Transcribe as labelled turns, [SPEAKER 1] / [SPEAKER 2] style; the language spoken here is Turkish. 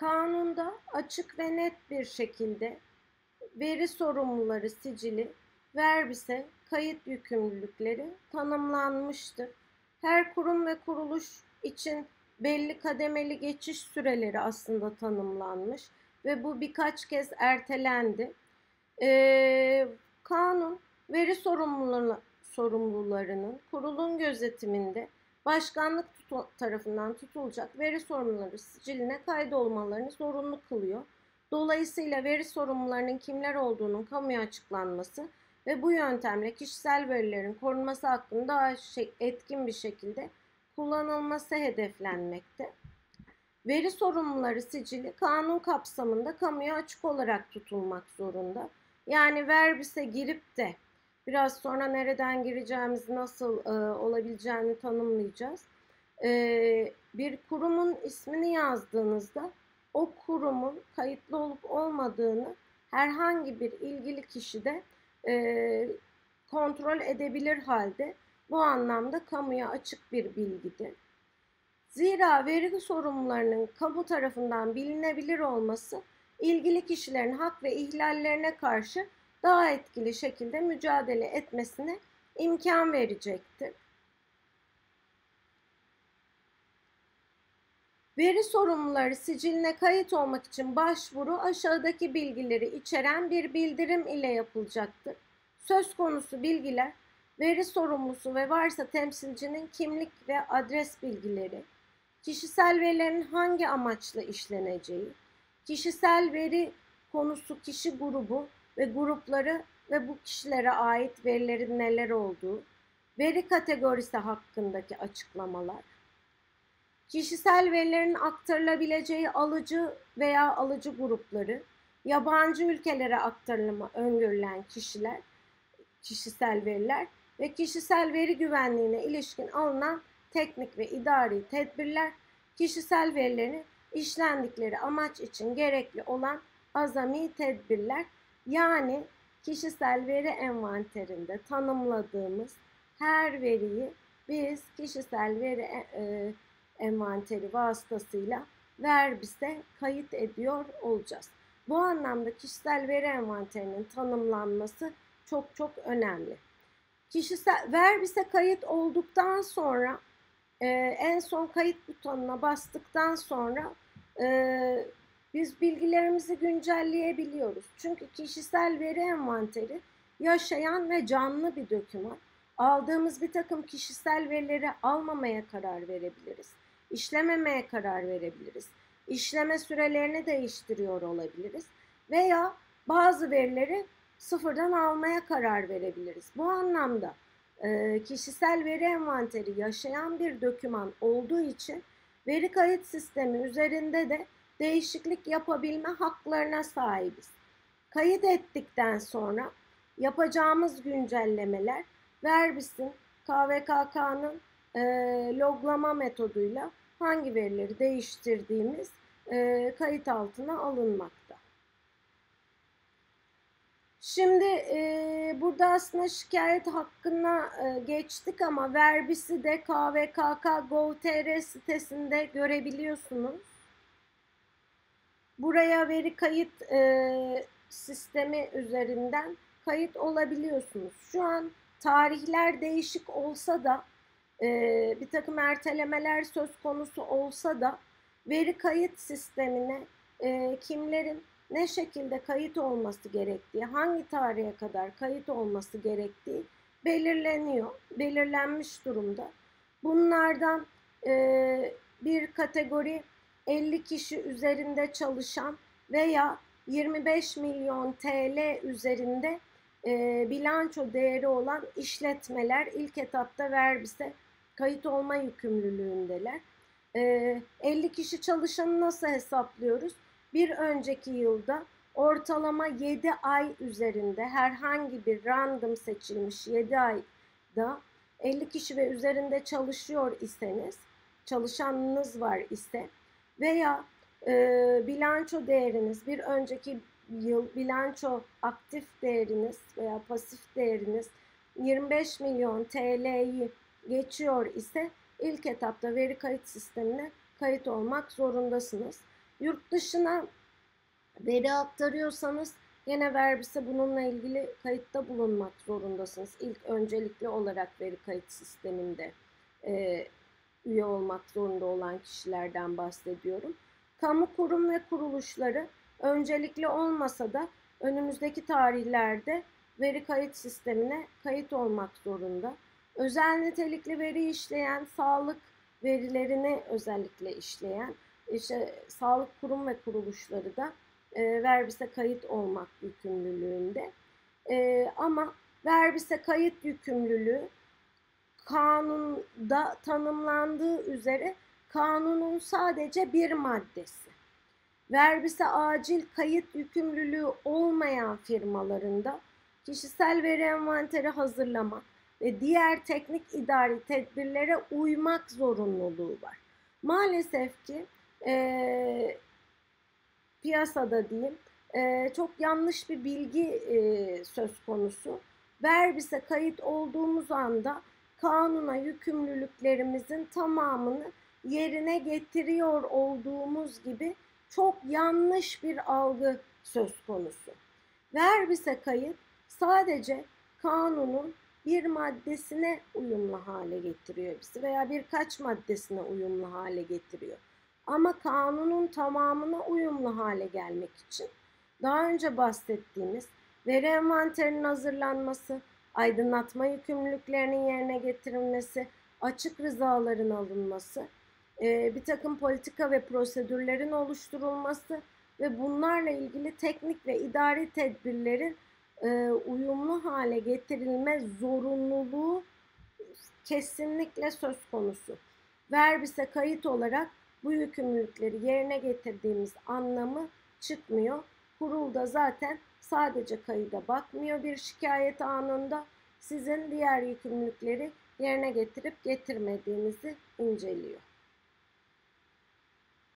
[SPEAKER 1] Kanunda açık ve net bir şekilde veri sorumluları sicili, verbise, kayıt yükümlülükleri tanımlanmıştır. Her kurum ve kuruluş için belli kademeli geçiş süreleri aslında tanımlanmış ve bu birkaç kez ertelendi. Ee, kanun veri sorumluları, sorumlularının kurulun gözetiminde başkanlık tutu tarafından tutulacak veri sorumluları siciline kaydolmalarını zorunlu kılıyor. Dolayısıyla veri sorumlularının kimler olduğunun kamuya açıklanması ve bu yöntemle kişisel verilerin korunması hakkında daha şey, etkin bir şekilde kullanılması hedeflenmekte. Veri sorumluları sicili kanun kapsamında kamuya açık olarak tutulmak zorunda. Yani verbise girip de biraz sonra nereden gireceğimizi nasıl e, olabileceğini tanımlayacağız. E, bir kurumun ismini yazdığınızda o kurumun kayıtlı olup olmadığını herhangi bir ilgili kişi de e, kontrol edebilir halde bu anlamda kamuya açık bir bilgidir. Zira veri sorumlularının kamu tarafından bilinebilir olması ilgili kişilerin hak ve ihlallerine karşı daha etkili şekilde mücadele etmesine imkan verecektir. Veri sorumluları siciline kayıt olmak için başvuru aşağıdaki bilgileri içeren bir bildirim ile yapılacaktır. Söz konusu bilgiler veri sorumlusu ve varsa temsilcinin kimlik ve adres bilgileri, kişisel verilerin hangi amaçla işleneceği, kişisel veri konusu kişi grubu ve grupları ve bu kişilere ait verilerin neler olduğu, veri kategorisi hakkındaki açıklamalar, kişisel verilerin aktarılabileceği alıcı veya alıcı grupları, yabancı ülkelere aktarılma öngörülen kişiler, kişisel veriler ve kişisel veri güvenliğine ilişkin alınan teknik ve idari tedbirler, kişisel verilerin işlendikleri amaç için gerekli olan azami tedbirler yani kişisel veri envanterinde tanımladığımız her veriyi biz kişisel veri e, e envanteri vasıtasıyla Verbis'e kayıt ediyor olacağız. Bu anlamda kişisel veri envanterinin tanımlanması çok çok önemli. Kişisel Verbis'e kayıt olduktan sonra e, en son kayıt butonuna bastıktan sonra e, biz bilgilerimizi güncelleyebiliyoruz. Çünkü kişisel veri envanteri yaşayan ve canlı bir doküman. Aldığımız bir takım kişisel verileri almamaya karar verebiliriz. İşlememeye karar verebiliriz. İşleme sürelerini değiştiriyor olabiliriz. Veya bazı verileri sıfırdan almaya karar verebiliriz. Bu anlamda e, kişisel veri envanteri yaşayan bir doküman olduğu için veri kayıt sistemi üzerinde de değişiklik yapabilme haklarına sahibiz. Kayıt ettikten sonra yapacağımız güncellemeler Verbis'in KVKK'nın e, loglama metoduyla hangi verileri değiştirdiğimiz e, kayıt altına alınmakta. Şimdi e, burada aslında şikayet hakkına e, geçtik ama verbisi de KVKK Gov.tr sitesinde görebiliyorsunuz. Buraya veri kayıt e, sistemi üzerinden kayıt olabiliyorsunuz. Şu an tarihler değişik olsa da e, bir takım ertelemeler söz konusu olsa da veri kayıt sistemine e, kimlerin ne şekilde kayıt olması gerektiği, hangi tarihe kadar kayıt olması gerektiği belirleniyor, belirlenmiş durumda. Bunlardan e, bir kategori 50 kişi üzerinde çalışan veya 25 milyon TL üzerinde e, bilanço değeri olan işletmeler ilk etapta verbise kayıt olma yükümlülüğündeler. E, 50 kişi çalışanı nasıl hesaplıyoruz? Bir önceki yılda ortalama 7 ay üzerinde herhangi bir random seçilmiş 7 ayda 50 kişi ve üzerinde çalışıyor iseniz, çalışanınız var ise veya e, bilanço değeriniz bir önceki yıl bilanço aktif değeriniz veya pasif değeriniz 25 milyon TL'yi geçiyor ise ilk etapta veri kayıt sistemine kayıt olmak zorundasınız. Yurt dışına veri aktarıyorsanız yine verbise bununla ilgili kayıtta bulunmak zorundasınız. İlk öncelikli olarak veri kayıt sisteminde e, üye olmak zorunda olan kişilerden bahsediyorum. Kamu kurum ve kuruluşları öncelikli olmasa da önümüzdeki tarihlerde veri kayıt sistemine kayıt olmak zorunda. Özel nitelikli veri işleyen, sağlık verilerini özellikle işleyen işte sağlık kurum ve kuruluşları da e, verbise kayıt olmak yükümlülüğünde. E, ama verbise kayıt yükümlülüğü kanunda tanımlandığı üzere kanunun sadece bir maddesi. Verbise acil kayıt yükümlülüğü olmayan firmalarında kişisel veri envanteri hazırlamak ve diğer teknik idari tedbirlere uymak zorunluluğu var. Maalesef ki e, piyasada diyeyim e, çok yanlış bir bilgi e, söz konusu. Verbise kayıt olduğumuz anda kanuna yükümlülüklerimizin tamamını yerine getiriyor olduğumuz gibi çok yanlış bir algı söz konusu. Verbise kayıt sadece kanunun bir maddesine uyumlu hale getiriyor bizi veya birkaç maddesine uyumlu hale getiriyor. Ama kanunun tamamına uyumlu hale gelmek için daha önce bahsettiğimiz veri envanterinin hazırlanması, aydınlatma yükümlülüklerinin yerine getirilmesi, açık rızaların alınması, bir takım politika ve prosedürlerin oluşturulması ve bunlarla ilgili teknik ve idari tedbirlerin uyumlu hale getirilme zorunluluğu kesinlikle söz konusu. Verbise kayıt olarak bu yükümlülükleri yerine getirdiğimiz anlamı çıkmıyor. Kurulda zaten sadece kayıda bakmıyor bir şikayet anında. Sizin diğer yükümlülükleri yerine getirip getirmediğinizi inceliyor.